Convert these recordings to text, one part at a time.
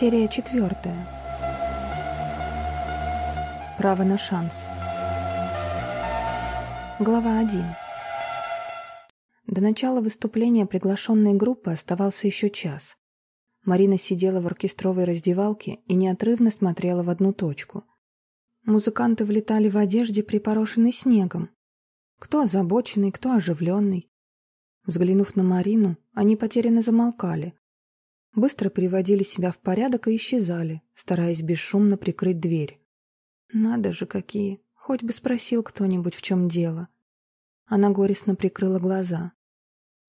Серия четвертая. Право на шанс. Глава 1. До начала выступления приглашенной группы оставался еще час. Марина сидела в оркестровой раздевалке и неотрывно смотрела в одну точку. Музыканты влетали в одежде, припорошенной снегом. Кто озабоченный, кто оживленный. Взглянув на Марину, они потерянно замолкали. Быстро приводили себя в порядок и исчезали, стараясь бесшумно прикрыть дверь. Надо же какие! Хоть бы спросил кто-нибудь, в чем дело. Она горестно прикрыла глаза.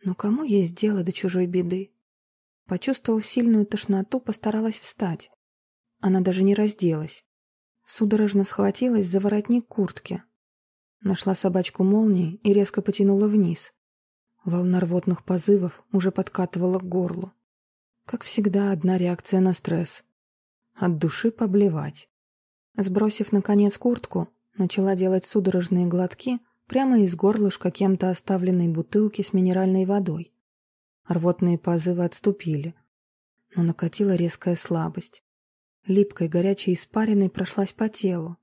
Но кому есть дело до чужой беды? Почувствовав сильную тошноту, постаралась встать. Она даже не разделась. Судорожно схватилась за воротник куртки. Нашла собачку молнии и резко потянула вниз. Волна рвотных позывов уже подкатывала к горлу. Как всегда, одна реакция на стресс. От души поблевать. Сбросив, наконец, куртку, начала делать судорожные глотки прямо из горлышка кем-то оставленной бутылки с минеральной водой. Рвотные позывы отступили, но накатила резкая слабость. Липкой горячей испариной прошлась по телу.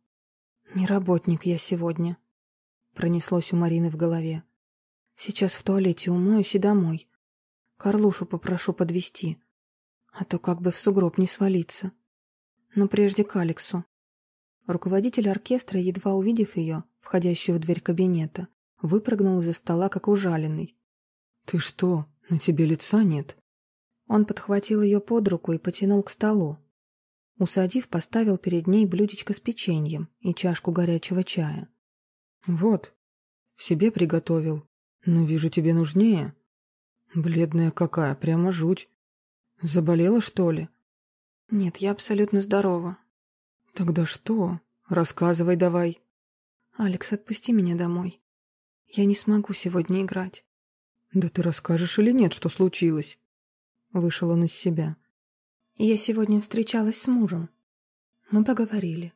«Не работник я сегодня», — пронеслось у Марины в голове. «Сейчас в туалете умоюсь и домой. Карлушу попрошу подвести а то как бы в сугроб не свалиться. Но прежде к Алексу. Руководитель оркестра, едва увидев ее, входящую в дверь кабинета, выпрыгнул из-за стола, как ужаленный. «Ты что, на тебе лица нет?» Он подхватил ее под руку и потянул к столу. Усадив, поставил перед ней блюдечко с печеньем и чашку горячего чая. «Вот, себе приготовил, но вижу тебе нужнее. Бледная какая, прямо жуть. Заболела, что ли? Нет, я абсолютно здорова. Тогда что? Рассказывай давай. Алекс, отпусти меня домой. Я не смогу сегодня играть. Да ты расскажешь или нет, что случилось? Вышел он из себя. Я сегодня встречалась с мужем. Мы поговорили.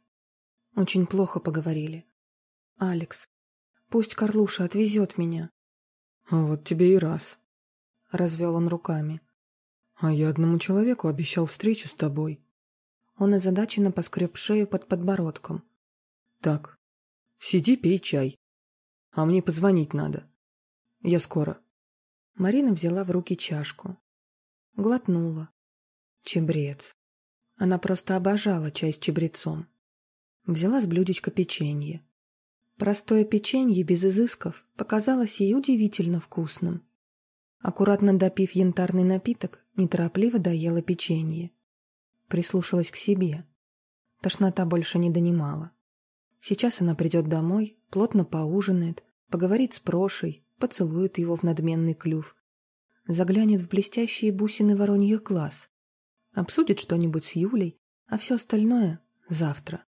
Очень плохо поговорили. Алекс, пусть Карлуша отвезет меня. А вот тебе и раз. Развел он руками. А я одному человеку обещал встречу с тобой. Он озадаченно поскреб шею под подбородком. Так, сиди, пей чай. А мне позвонить надо. Я скоро. Марина взяла в руки чашку. Глотнула. Чебрец. Она просто обожала чай с чебрецом. Взяла с блюдечка печенье. Простое печенье без изысков показалось ей удивительно вкусным. Аккуратно допив янтарный напиток, неторопливо доела печенье. Прислушалась к себе. Тошнота больше не донимала. Сейчас она придет домой, плотно поужинает, поговорит с Прошей, поцелует его в надменный клюв, заглянет в блестящие бусины вороньих глаз, обсудит что-нибудь с Юлей, а все остальное — завтра.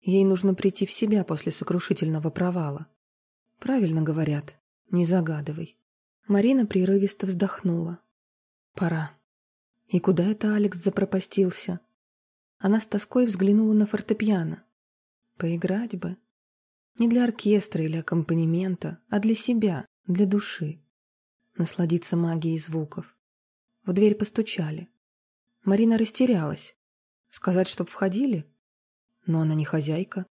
Ей нужно прийти в себя после сокрушительного провала. Правильно говорят, не загадывай. Марина прерывисто вздохнула. Пора. И куда это Алекс запропастился? Она с тоской взглянула на фортепиано. Поиграть бы. Не для оркестра или аккомпанемента, а для себя, для души. Насладиться магией звуков. В дверь постучали. Марина растерялась. Сказать, чтоб входили? Но она не хозяйка.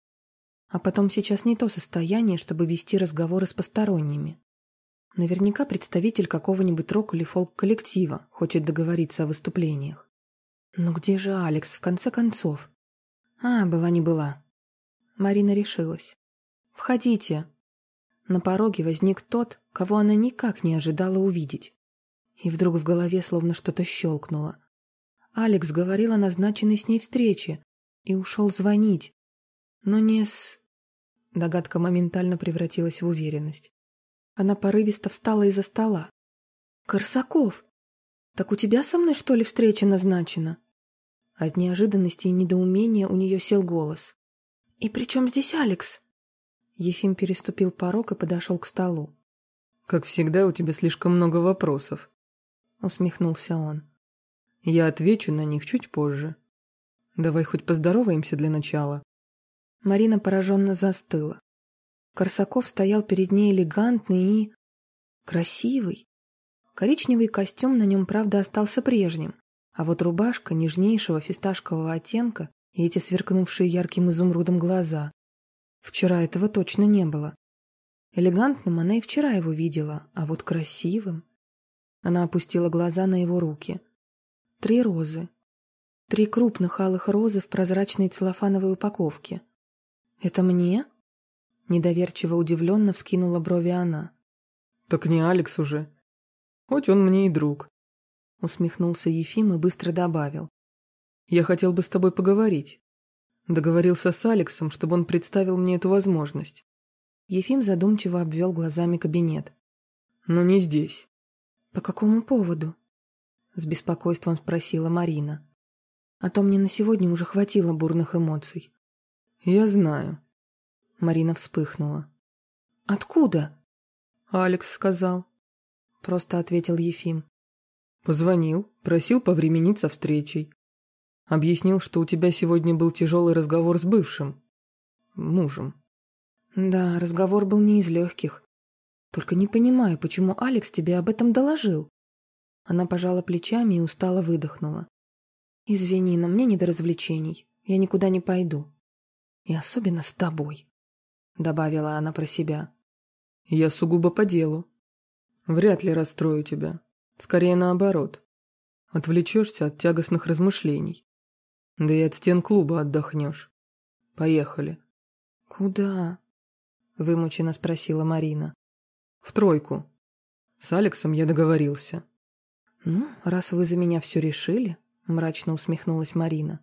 А потом сейчас не то состояние, чтобы вести разговоры с посторонними. Наверняка представитель какого-нибудь рок- или фолк-коллектива хочет договориться о выступлениях. Но где же Алекс, в конце концов? А, была не была. Марина решилась. «Входите!» На пороге возник тот, кого она никак не ожидала увидеть. И вдруг в голове словно что-то щелкнуло. Алекс говорил о назначенной с ней встрече и ушел звонить. Но не с... Догадка моментально превратилась в уверенность. Она порывисто встала из-за стола. «Корсаков! Так у тебя со мной, что ли, встреча назначена?» От неожиданности и недоумения у нее сел голос. «И при чем здесь Алекс?» Ефим переступил порог и подошел к столу. «Как всегда, у тебя слишком много вопросов», — усмехнулся он. «Я отвечу на них чуть позже. Давай хоть поздороваемся для начала». Марина пораженно застыла. Корсаков стоял перед ней элегантный и... красивый. Коричневый костюм на нем, правда, остался прежним, А вот рубашка нежнейшего фисташкового оттенка и эти сверкнувшие ярким изумрудом глаза. Вчера этого точно не было. Элегантным она и вчера его видела, а вот красивым... Она опустила глаза на его руки. Три розы. Три крупных алых розы в прозрачной целлофановой упаковке. «Это мне?» Недоверчиво удивленно вскинула брови она. «Так не Алекс уже. Хоть он мне и друг», — усмехнулся Ефим и быстро добавил. «Я хотел бы с тобой поговорить. Договорился с Алексом, чтобы он представил мне эту возможность». Ефим задумчиво обвел глазами кабинет. «Но не здесь». «По какому поводу?» С беспокойством спросила Марина. «А то мне на сегодня уже хватило бурных эмоций». «Я знаю». Марина вспыхнула. «Откуда?» «Алекс сказал». Просто ответил Ефим. Позвонил, просил повременить со встречей. Объяснил, что у тебя сегодня был тяжелый разговор с бывшим. Мужем. Да, разговор был не из легких. Только не понимаю, почему Алекс тебе об этом доложил. Она пожала плечами и устало выдохнула. Извини, но мне не до развлечений. Я никуда не пойду. И особенно с тобой, добавила она про себя. Я сугубо по делу. Вряд ли расстрою тебя. Скорее наоборот. Отвлечешься от тягостных размышлений. Да и от стен клуба отдохнешь. Поехали. Куда? Вымученно спросила Марина. В тройку. С Алексом я договорился. Ну, раз вы за меня все решили, мрачно усмехнулась Марина.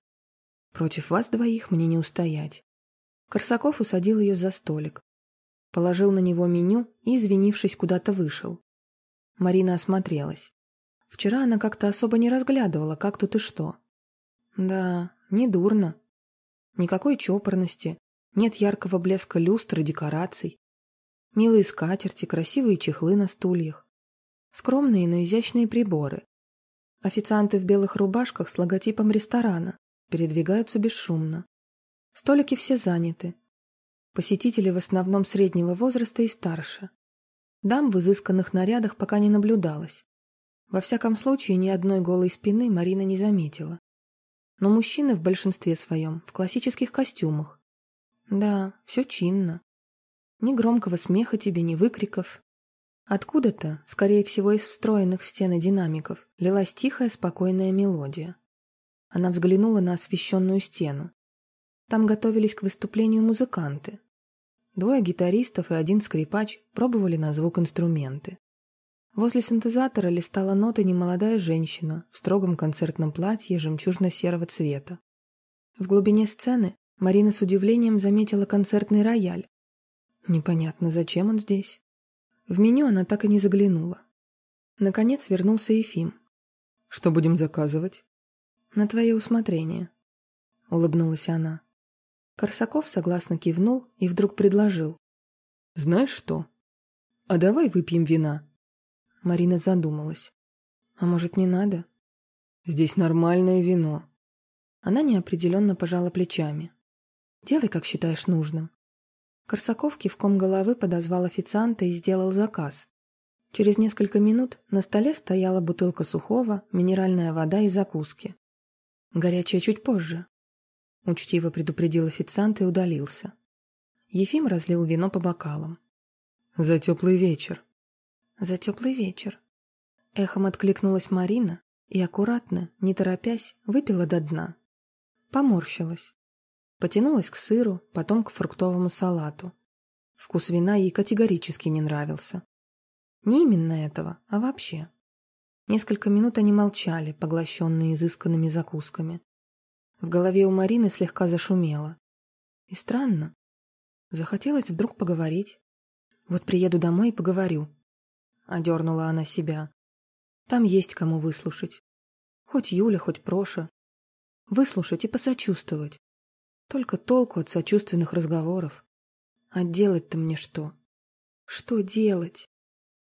Против вас двоих мне не устоять. Корсаков усадил ее за столик. Положил на него меню и, извинившись, куда-то вышел. Марина осмотрелась. Вчера она как-то особо не разглядывала, как тут и что. Да, не дурно. Никакой чопорности, нет яркого блеска люстр и декораций. Милые скатерти, красивые чехлы на стульях. Скромные, но изящные приборы. Официанты в белых рубашках с логотипом ресторана передвигаются бесшумно. Столики все заняты. Посетители в основном среднего возраста и старше. Дам в изысканных нарядах пока не наблюдалось. Во всяком случае, ни одной голой спины Марина не заметила. Но мужчины в большинстве своем в классических костюмах. Да, все чинно. Ни громкого смеха тебе, ни выкриков. Откуда-то, скорее всего, из встроенных в стены динамиков, лилась тихая, спокойная мелодия. Она взглянула на освещенную стену. Там готовились к выступлению музыканты. Двое гитаристов и один скрипач пробовали на звук инструменты. Возле синтезатора листала ноты немолодая женщина в строгом концертном платье жемчужно-серого цвета. В глубине сцены Марина с удивлением заметила концертный рояль. Непонятно, зачем он здесь. В меню она так и не заглянула. Наконец вернулся Ефим. «Что будем заказывать?» «На твое усмотрение», — улыбнулась она. Корсаков согласно кивнул и вдруг предложил. «Знаешь что? А давай выпьем вина». Марина задумалась. «А может, не надо?» «Здесь нормальное вино». Она неопределенно пожала плечами. «Делай, как считаешь нужным». Корсаков кивком головы подозвал официанта и сделал заказ. Через несколько минут на столе стояла бутылка сухого, минеральная вода и закуски. Горячая чуть позже, Учтиво предупредил официант и удалился. Ефим разлил вино по бокалам. «За теплый вечер». «За теплый вечер». Эхом откликнулась Марина и аккуратно, не торопясь, выпила до дна. Поморщилась. Потянулась к сыру, потом к фруктовому салату. Вкус вина ей категорически не нравился. Не именно этого, а вообще. Несколько минут они молчали, поглощенные изысканными закусками. В голове у Марины слегка зашумело. И странно. Захотелось вдруг поговорить. Вот приеду домой и поговорю. Одернула она себя. Там есть кому выслушать. Хоть Юля, хоть Проша. Выслушать и посочувствовать. Только толку от сочувственных разговоров. А делать-то мне что? Что делать?